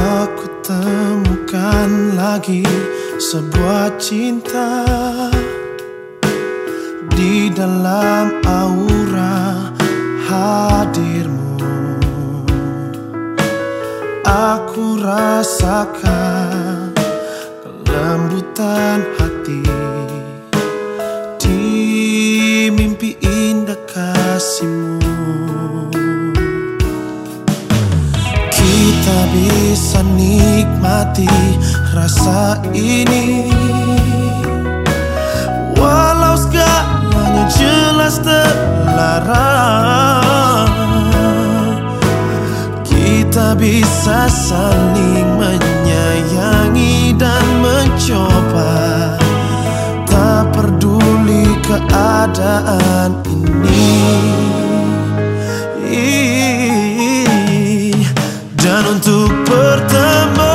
Aku temukan lagi sebuah cinta Di dalam aura hadirmu. Aku rasakan kelembutan rasa ini. Walau segalanya jelas terlarang Kita bisa saling menyayangi dan mencoba. Tak peduli keadaan ini. Dan untuk pertama